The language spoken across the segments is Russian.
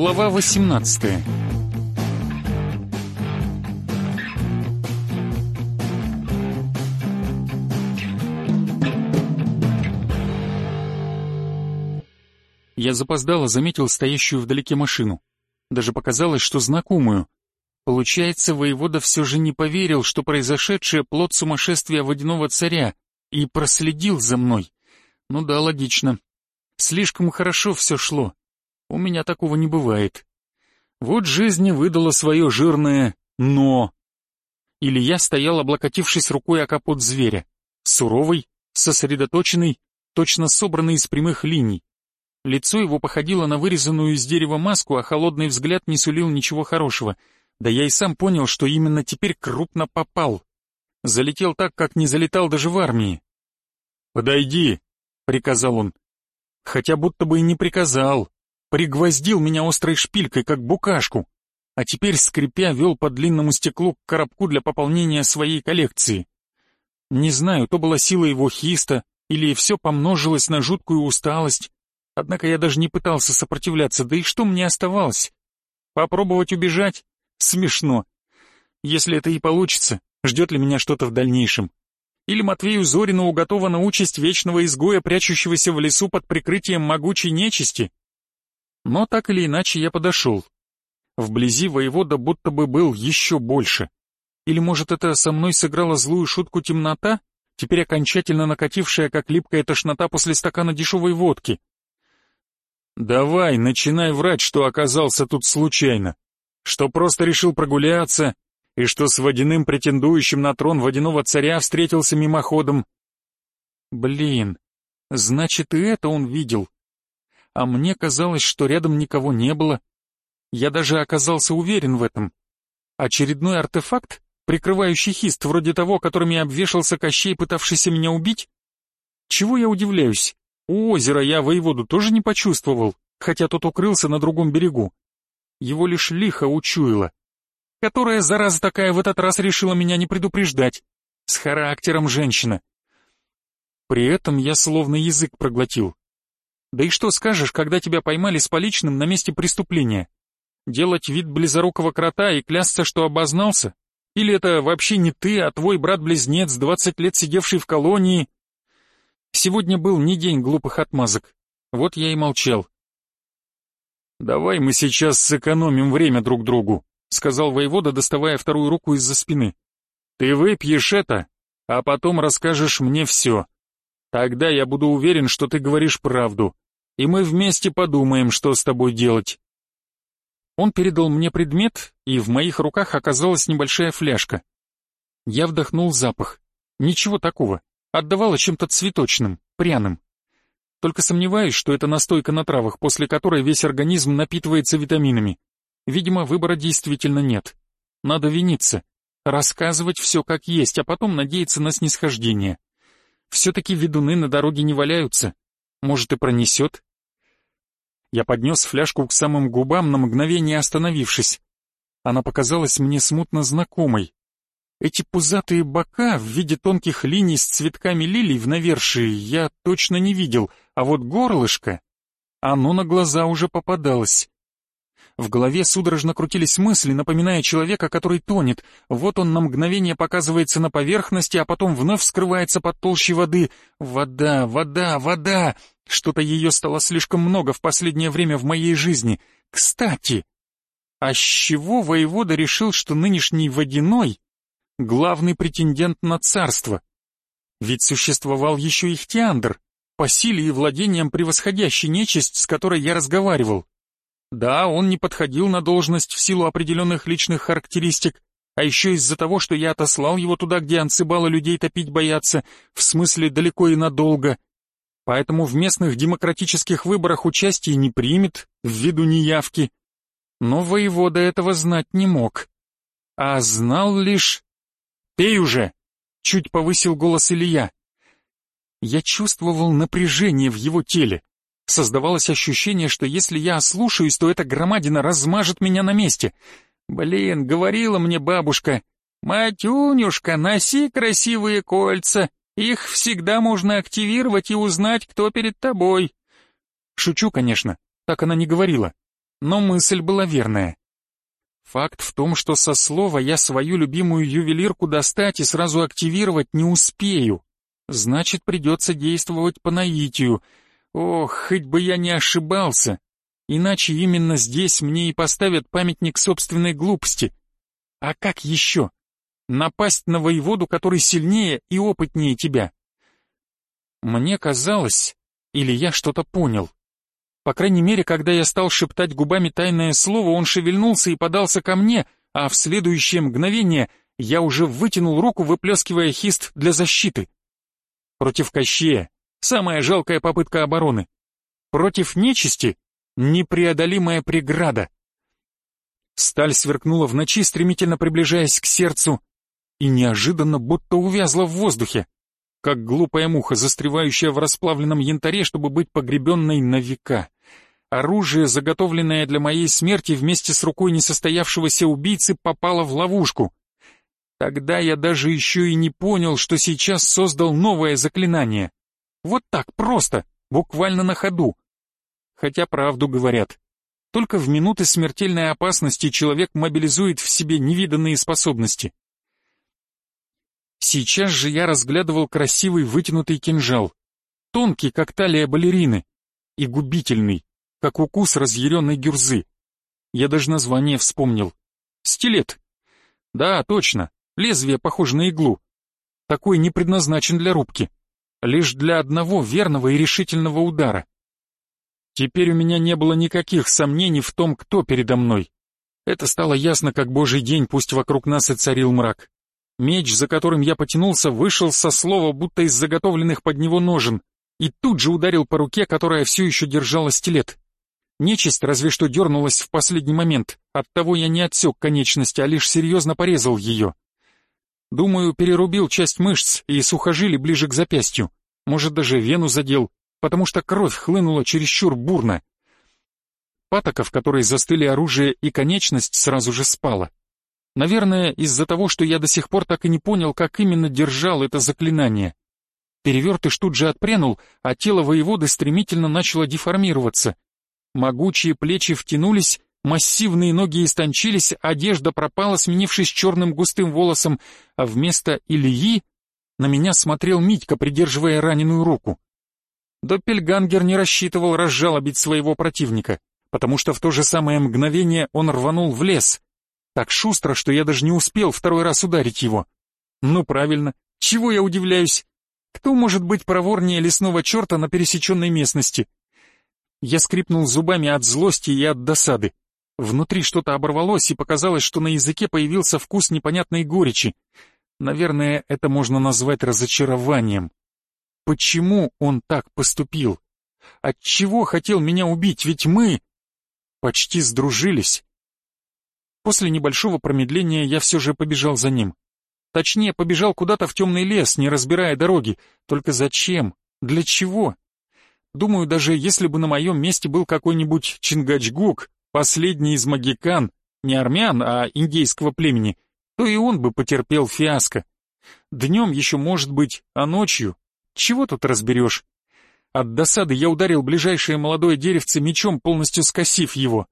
Глава 18 Я запоздало заметил стоящую вдалеке машину. Даже показалось, что знакомую. Получается, воевода все же не поверил, что произошедшее плод сумасшествия водяного царя, и проследил за мной. Ну да, логично. Слишком хорошо все шло. У меня такого не бывает. Вот жизнь выдала свое жирное «но». Или я стоял, облокотившись рукой о капот зверя. Суровый, сосредоточенный, точно собранный из прямых линий. Лицо его походило на вырезанную из дерева маску, а холодный взгляд не сулил ничего хорошего. Да я и сам понял, что именно теперь крупно попал. Залетел так, как не залетал даже в армии. «Подойди», — приказал он. Хотя будто бы и не приказал. Пригвоздил меня острой шпилькой, как букашку. А теперь, скрипя, вел по длинному стеклу к коробку для пополнения своей коллекции. Не знаю, то была сила его хиста, или все помножилось на жуткую усталость, Однако я даже не пытался сопротивляться, да и что мне оставалось? Попробовать убежать? Смешно. Если это и получится, ждет ли меня что-то в дальнейшем? Или Матвею Зорину уготована участь вечного изгоя, прячущегося в лесу под прикрытием могучей нечисти? Но так или иначе я подошел. Вблизи воевода будто бы был еще больше. Или, может, это со мной сыграла злую шутку темнота, теперь окончательно накатившая, как липкая тошнота после стакана дешевой водки? Давай, начинай врать, что оказался тут случайно, что просто решил прогуляться, и что с водяным претендующим на трон водяного царя встретился мимоходом. Блин, значит и это он видел. А мне казалось, что рядом никого не было. Я даже оказался уверен в этом. Очередной артефакт, прикрывающий хист, вроде того, которыми обвешался Кощей, пытавшийся меня убить? Чего я удивляюсь? У озера я воеводу тоже не почувствовал, хотя тот укрылся на другом берегу. Его лишь лихо учуяло. Которая, зараза такая, в этот раз решила меня не предупреждать. С характером женщина. При этом я словно язык проглотил. Да и что скажешь, когда тебя поймали с поличным на месте преступления? Делать вид близорукого крота и клясться, что обознался? Или это вообще не ты, а твой брат-близнец, двадцать лет сидевший в колонии, Сегодня был не день глупых отмазок. Вот я и молчал. «Давай мы сейчас сэкономим время друг другу», — сказал воевода, доставая вторую руку из-за спины. «Ты выпьешь это, а потом расскажешь мне все. Тогда я буду уверен, что ты говоришь правду, и мы вместе подумаем, что с тобой делать». Он передал мне предмет, и в моих руках оказалась небольшая фляжка. Я вдохнул запах. Ничего такого. Отдавала чем-то цветочным, пряным. Только сомневаюсь, что это настойка на травах, после которой весь организм напитывается витаминами. Видимо, выбора действительно нет. Надо виниться, рассказывать все как есть, а потом надеяться на снисхождение. Все-таки ведуны на дороге не валяются. Может и пронесет. Я поднес фляжку к самым губам, на мгновение остановившись. Она показалась мне смутно знакомой. Эти пузатые бока в виде тонких линий с цветками лилий в навершии я точно не видел, а вот горлышко, оно на глаза уже попадалось. В голове судорожно крутились мысли, напоминая человека, который тонет. Вот он на мгновение показывается на поверхности, а потом вновь скрывается под толщей воды. Вода, вода, вода! Что-то ее стало слишком много в последнее время в моей жизни. Кстати, а с чего воевода решил, что нынешний водяной главный претендент на царство. Ведь существовал еще Ихтиандр, по силе и владениям превосходящий нечисть, с которой я разговаривал. Да, он не подходил на должность в силу определенных личных характеристик, а еще из-за того, что я отослал его туда, где анцибалы людей топить боятся, в смысле далеко и надолго. Поэтому в местных демократических выборах участие не примет, ввиду неявки. Но воевода этого знать не мог. А знал лишь, «Пей уже!» — чуть повысил голос Илья. Я чувствовал напряжение в его теле. Создавалось ощущение, что если я ослушаюсь, то эта громадина размажет меня на месте. Блин, говорила мне бабушка, «Матюнюшка, носи красивые кольца, их всегда можно активировать и узнать, кто перед тобой». Шучу, конечно, так она не говорила. Но мысль была верная. Факт в том, что со слова я свою любимую ювелирку достать и сразу активировать не успею. Значит, придется действовать по наитию. Ох, хоть бы я не ошибался. Иначе именно здесь мне и поставят памятник собственной глупости. А как еще? Напасть на воеводу, который сильнее и опытнее тебя. Мне казалось, или я что-то понял. По крайней мере, когда я стал шептать губами тайное слово, он шевельнулся и подался ко мне, а в следующее мгновение я уже вытянул руку, выплескивая хист для защиты. Против Кощея самая жалкая попытка обороны. Против нечисти непреодолимая преграда. Сталь сверкнула в ночи, стремительно приближаясь к сердцу, и неожиданно будто увязла в воздухе, как глупая муха, застревающая в расплавленном янтаре, чтобы быть погребенной на века. Оружие, заготовленное для моей смерти вместе с рукой несостоявшегося убийцы, попало в ловушку. Тогда я даже еще и не понял, что сейчас создал новое заклинание. Вот так, просто, буквально на ходу. Хотя правду говорят. Только в минуты смертельной опасности человек мобилизует в себе невиданные способности. Сейчас же я разглядывал красивый вытянутый кинжал. Тонкий, как талия балерины, и губительный, как укус разъяренной гюрзы. Я даже название вспомнил. Стилет. Да, точно, Лезвие похоже на иглу. Такой не предназначен для рубки. Лишь для одного верного и решительного удара. Теперь у меня не было никаких сомнений в том, кто передо мной. Это стало ясно, как божий день, пусть вокруг нас и царил мрак. Меч, за которым я потянулся, вышел со слова, будто из заготовленных под него ножен, и тут же ударил по руке, которая все еще держала стилет. Нечисть разве что дернулась в последний момент, оттого я не отсек конечности, а лишь серьезно порезал ее. Думаю, перерубил часть мышц и сухожилий ближе к запястью. Может, даже вену задел, потому что кровь хлынула чересчур бурно. Патока, в которой застыли оружие и конечность, сразу же спала. Наверное, из-за того, что я до сих пор так и не понял, как именно держал это заклинание. Перевертыш тут же отпрянул, а тело воеводы стремительно начало деформироваться. Могучие плечи втянулись, Массивные ноги истончились, одежда пропала, сменившись черным густым волосом, а вместо Ильи на меня смотрел Митька, придерживая раненую руку. Доппельгангер не рассчитывал разжалобить своего противника, потому что в то же самое мгновение он рванул в лес. Так шустро, что я даже не успел второй раз ударить его. Ну правильно, чего я удивляюсь? Кто может быть проворнее лесного черта на пересеченной местности? Я скрипнул зубами от злости и от досады. Внутри что-то оборвалось, и показалось, что на языке появился вкус непонятной горечи. Наверное, это можно назвать разочарованием. Почему он так поступил? Отчего хотел меня убить? Ведь мы почти сдружились. После небольшого промедления я все же побежал за ним. Точнее, побежал куда-то в темный лес, не разбирая дороги. Только зачем? Для чего? Думаю, даже если бы на моем месте был какой-нибудь Чингачгук, последний из магикан, не армян, а индейского племени, то и он бы потерпел фиаско. Днем еще может быть, а ночью? Чего тут разберешь? От досады я ударил ближайшее молодое деревце мечом, полностью скосив его.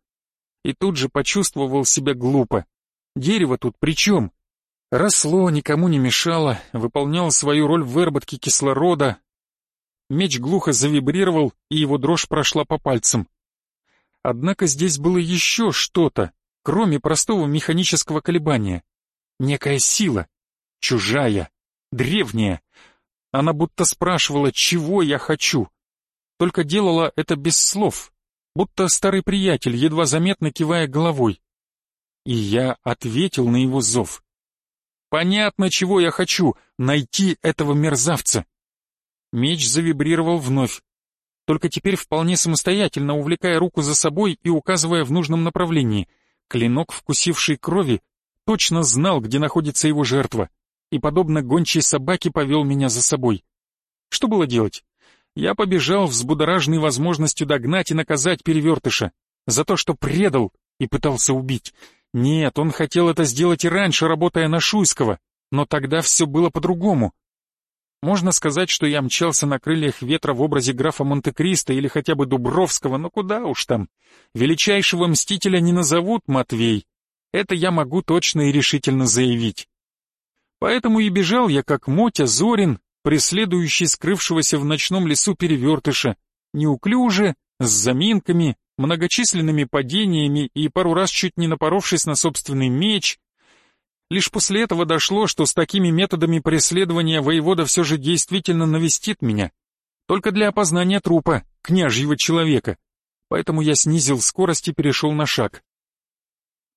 И тут же почувствовал себя глупо. Дерево тут при чем? Росло, никому не мешало, выполняло свою роль в выработке кислорода. Меч глухо завибрировал, и его дрожь прошла по пальцам. Однако здесь было еще что-то, кроме простого механического колебания. Некая сила, чужая, древняя. Она будто спрашивала, чего я хочу. Только делала это без слов, будто старый приятель, едва заметно кивая головой. И я ответил на его зов. Понятно, чего я хочу — найти этого мерзавца. Меч завибрировал вновь только теперь вполне самостоятельно увлекая руку за собой и указывая в нужном направлении. Клинок, вкусивший крови, точно знал, где находится его жертва, и, подобно гончей собаке, повел меня за собой. Что было делать? Я побежал, взбудораженный возможностью догнать и наказать перевертыша за то, что предал и пытался убить. Нет, он хотел это сделать и раньше, работая на Шуйского, но тогда все было по-другому. Можно сказать, что я мчался на крыльях ветра в образе графа Монте-Кристо или хотя бы Дубровского, но куда уж там. Величайшего мстителя не назовут Матвей. Это я могу точно и решительно заявить. Поэтому и бежал я, как Мотя Зорин, преследующий скрывшегося в ночном лесу перевертыша, неуклюже, с заминками, многочисленными падениями и пару раз чуть не напоровшись на собственный меч. Лишь после этого дошло, что с такими методами преследования воевода все же действительно навестит меня. Только для опознания трупа, княжьего человека. Поэтому я снизил скорость и перешел на шаг.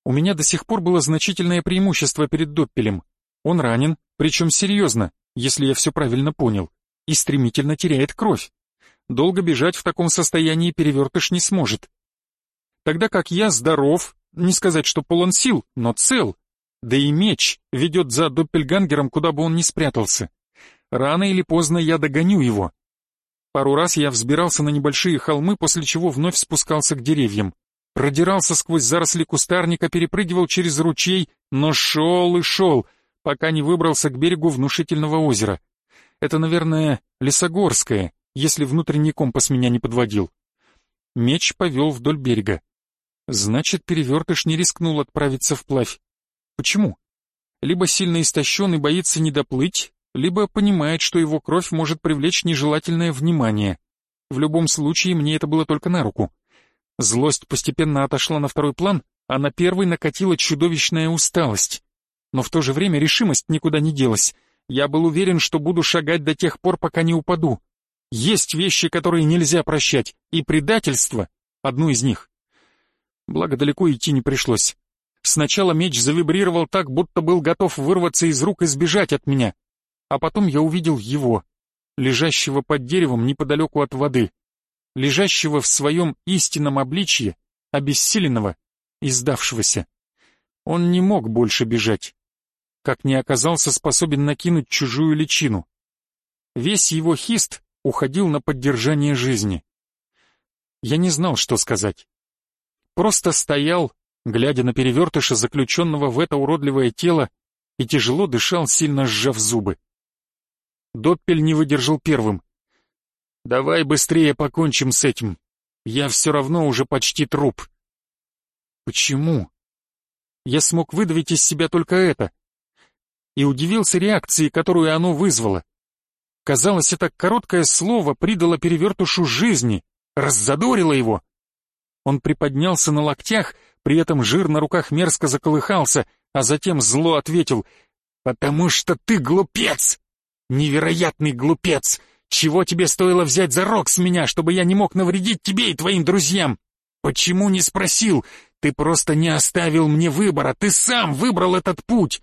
У меня до сих пор было значительное преимущество перед Доппелем. Он ранен, причем серьезно, если я все правильно понял, и стремительно теряет кровь. Долго бежать в таком состоянии перевертыш не сможет. Тогда как я здоров, не сказать, что полон сил, но цел. Да и меч ведет за Доппельгангером, куда бы он ни спрятался. Рано или поздно я догоню его. Пару раз я взбирался на небольшие холмы, после чего вновь спускался к деревьям. Продирался сквозь заросли кустарника, перепрыгивал через ручей, но шел и шел, пока не выбрался к берегу внушительного озера. Это, наверное, Лесогорское, если внутренний компас меня не подводил. Меч повел вдоль берега. Значит, перевертыш не рискнул отправиться вплавь. Почему? Либо сильно истощен и боится не доплыть, либо понимает, что его кровь может привлечь нежелательное внимание. В любом случае, мне это было только на руку. Злость постепенно отошла на второй план, а на первый накатила чудовищная усталость. Но в то же время решимость никуда не делась. Я был уверен, что буду шагать до тех пор, пока не упаду. Есть вещи, которые нельзя прощать, и предательство — одну из них. Благо, далеко идти не пришлось. Сначала меч завибрировал так, будто был готов вырваться из рук и сбежать от меня. А потом я увидел его, лежащего под деревом неподалеку от воды, лежащего в своем истинном обличье, обессиленного и сдавшегося. Он не мог больше бежать, как не оказался способен накинуть чужую личину. Весь его хист уходил на поддержание жизни. Я не знал, что сказать. Просто стоял, глядя на перевертыша, заключенного в это уродливое тело, и тяжело дышал, сильно сжав зубы. Доппель не выдержал первым. «Давай быстрее покончим с этим. Я все равно уже почти труп». «Почему?» Я смог выдавить из себя только это. И удивился реакции, которую оно вызвало. Казалось, это короткое слово придало перевертушу жизни, раззадорило его. Он приподнялся на локтях, при этом жир на руках мерзко заколыхался, а затем зло ответил «Потому что ты глупец! Невероятный глупец! Чего тебе стоило взять за рог с меня, чтобы я не мог навредить тебе и твоим друзьям? Почему не спросил? Ты просто не оставил мне выбора, ты сам выбрал этот путь!»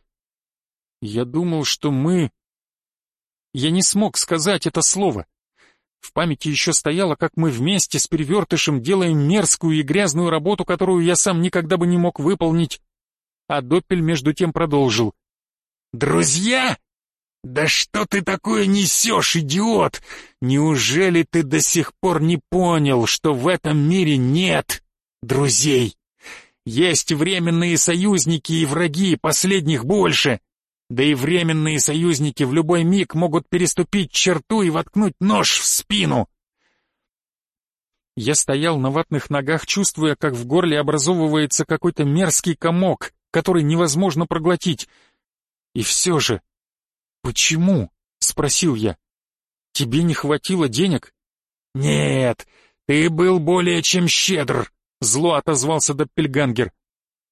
Я думал, что мы я не смог сказать это слово. В памяти еще стояло, как мы вместе с перевертышем делаем мерзкую и грязную работу, которую я сам никогда бы не мог выполнить. А Доппель между тем продолжил. «Друзья? Да что ты такое несешь, идиот? Неужели ты до сих пор не понял, что в этом мире нет друзей? Есть временные союзники и враги, последних больше. Да и временные союзники в любой миг могут переступить черту и воткнуть нож в спину. Я стоял на ватных ногах, чувствуя, как в горле образовывается какой-то мерзкий комок, который невозможно проглотить. И все же... «Почему?» — спросил я. «Тебе не хватило денег?» «Нет, ты был более чем щедр», — зло отозвался Доппельгангер.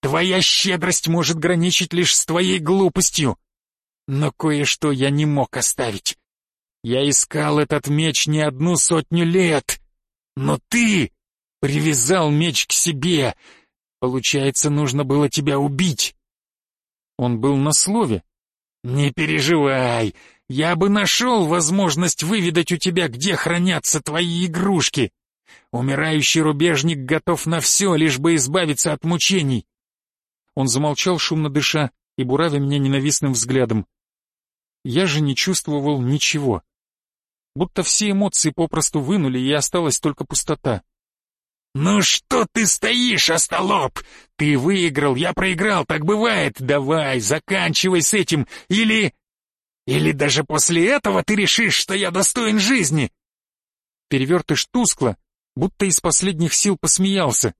«Твоя щедрость может граничить лишь с твоей глупостью. Но кое-что я не мог оставить. Я искал этот меч не одну сотню лет. Но ты привязал меч к себе. Получается, нужно было тебя убить. Он был на слове. Не переживай, я бы нашел возможность выведать у тебя, где хранятся твои игрушки. Умирающий рубежник готов на все, лишь бы избавиться от мучений. Он замолчал, шумно дыша, и буравя меня ненавистным взглядом. Я же не чувствовал ничего. Будто все эмоции попросту вынули, и осталась только пустота. «Ну что ты стоишь, остолоп? Ты выиграл, я проиграл, так бывает. Давай, заканчивай с этим, или...» Или даже после этого ты решишь, что я достоин жизни?» Перевертыш тускло, будто из последних сил посмеялся.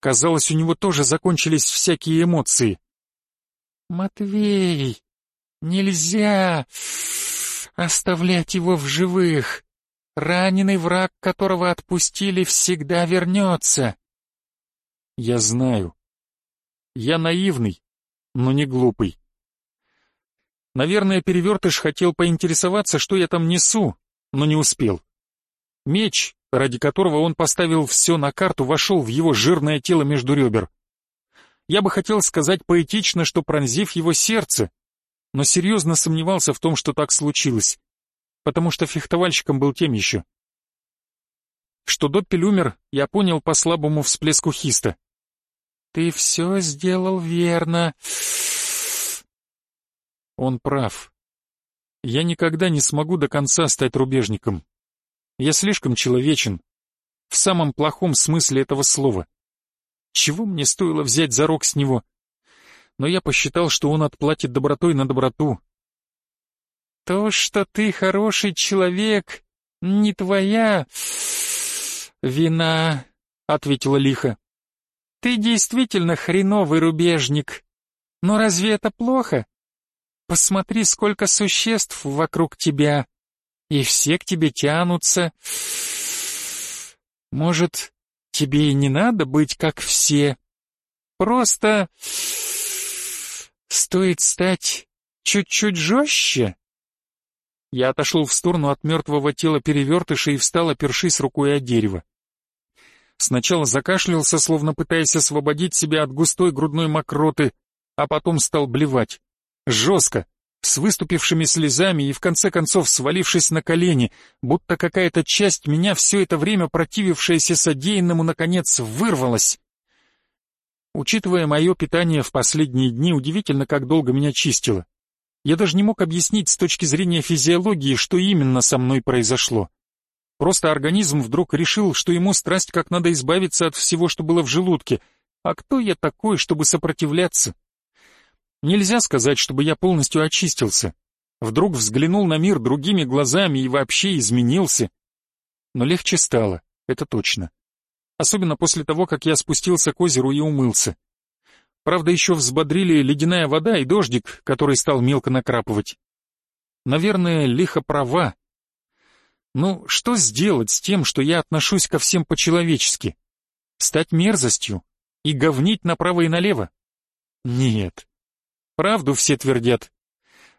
Казалось, у него тоже закончились всякие эмоции. «Матвей, нельзя оставлять его в живых. Раненый враг, которого отпустили, всегда вернется». «Я знаю. Я наивный, но не глупый. Наверное, перевертыш хотел поинтересоваться, что я там несу, но не успел. Меч, ради которого он поставил все на карту, вошел в его жирное тело между ребер. Я бы хотел сказать поэтично, что пронзив его сердце, но серьезно сомневался в том, что так случилось, потому что фехтовальщиком был тем еще. Что Доппель умер, я понял по слабому всплеску хиста. «Ты все сделал верно», он прав. Я никогда не смогу до конца стать рубежником. Я слишком человечен. В самом плохом смысле этого слова. Чего мне стоило взять за рог с него? Но я посчитал, что он отплатит добротой на доброту. То, что ты хороший человек, не твоя вина, — ответила лихо. Ты действительно хреновый рубежник. Но разве это плохо? Посмотри, сколько существ вокруг тебя, и все к тебе тянутся. Может, тебе и не надо быть как все. Просто стоит стать чуть-чуть жестче. Я отошел в сторону от мертвого тела перевертыша и встал, опершись рукой о дерево. Сначала закашлялся, словно пытаясь освободить себя от густой грудной мокроты, а потом стал блевать жестко, с выступившими слезами и в конце концов свалившись на колени, будто какая-то часть меня все это время противившаяся содеянному наконец вырвалась. Учитывая мое питание в последние дни, удивительно, как долго меня чистило. Я даже не мог объяснить с точки зрения физиологии, что именно со мной произошло. Просто организм вдруг решил, что ему страсть как надо избавиться от всего, что было в желудке. А кто я такой, чтобы сопротивляться? Нельзя сказать, чтобы я полностью очистился. Вдруг взглянул на мир другими глазами и вообще изменился. Но легче стало, это точно. Особенно после того, как я спустился к озеру и умылся. Правда, еще взбодрили ледяная вода и дождик, который стал мелко накрапывать. Наверное, лихо права. Ну, что сделать с тем, что я отношусь ко всем по-человечески? Стать мерзостью и говнить направо и налево? Нет, Правду все твердят.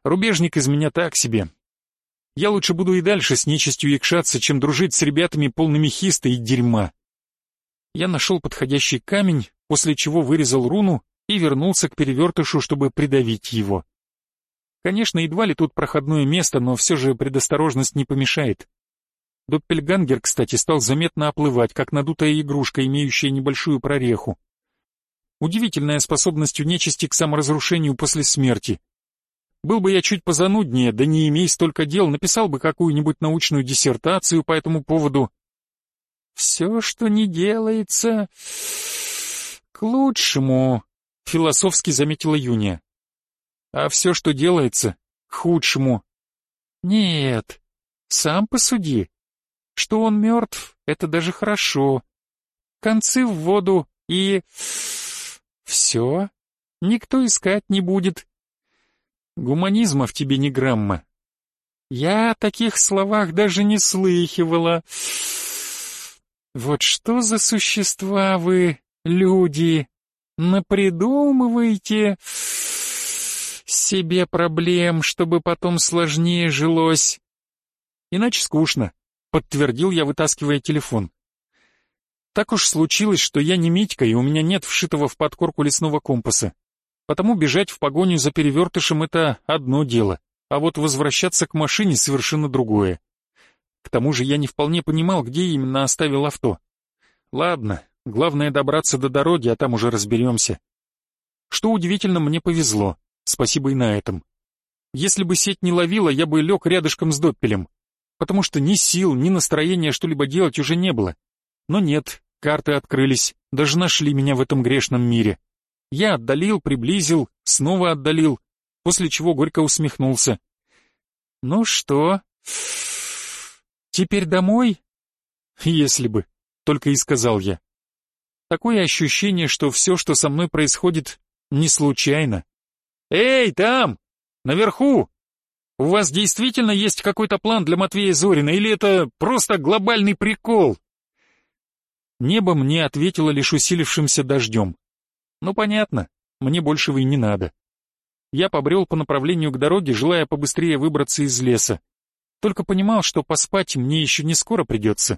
Рубежник из меня так себе. Я лучше буду и дальше с нечистью якшаться, чем дружить с ребятами полными хиста и дерьма. Я нашел подходящий камень, после чего вырезал руну и вернулся к перевертышу, чтобы придавить его. Конечно, едва ли тут проходное место, но все же предосторожность не помешает. Доппельгангер, кстати, стал заметно оплывать, как надутая игрушка, имеющая небольшую прореху. Удивительная способность у нечисти к саморазрушению после смерти. Был бы я чуть позануднее, да не имей столько дел, написал бы какую-нибудь научную диссертацию по этому поводу. «Все, что не делается, к лучшему», — философски заметила Юния. «А все, что делается, к худшему». «Нет, сам посуди. Что он мертв, это даже хорошо. Концы в воду и...» Все? Никто искать не будет. Гуманизма в тебе ни грамма. Я о таких словах даже не слыхивала. Вот что за существа вы, люди, напридумываете себе проблем, чтобы потом сложнее жилось. Иначе скучно, подтвердил я, вытаскивая телефон. Так уж случилось, что я не Митька, и у меня нет вшитого в подкорку лесного компаса. Потому бежать в погоню за перевертышем — это одно дело, а вот возвращаться к машине — совершенно другое. К тому же я не вполне понимал, где именно оставил авто. Ладно, главное добраться до дороги, а там уже разберемся. Что удивительно, мне повезло, спасибо и на этом. Если бы сеть не ловила, я бы лег рядышком с Доппелем, потому что ни сил, ни настроения что-либо делать уже не было. Но нет, карты открылись, даже нашли меня в этом грешном мире. Я отдалил, приблизил, снова отдалил, после чего горько усмехнулся. Ну что? Теперь домой? Если бы, только и сказал я. Такое ощущение, что все, что со мной происходит, не случайно. Эй, там! Наверху! У вас действительно есть какой-то план для Матвея Зорина, или это просто глобальный прикол? Небо мне ответило лишь усилившимся дождем. Ну понятно, мне большего и не надо. Я побрел по направлению к дороге, желая побыстрее выбраться из леса. Только понимал, что поспать мне еще не скоро придется.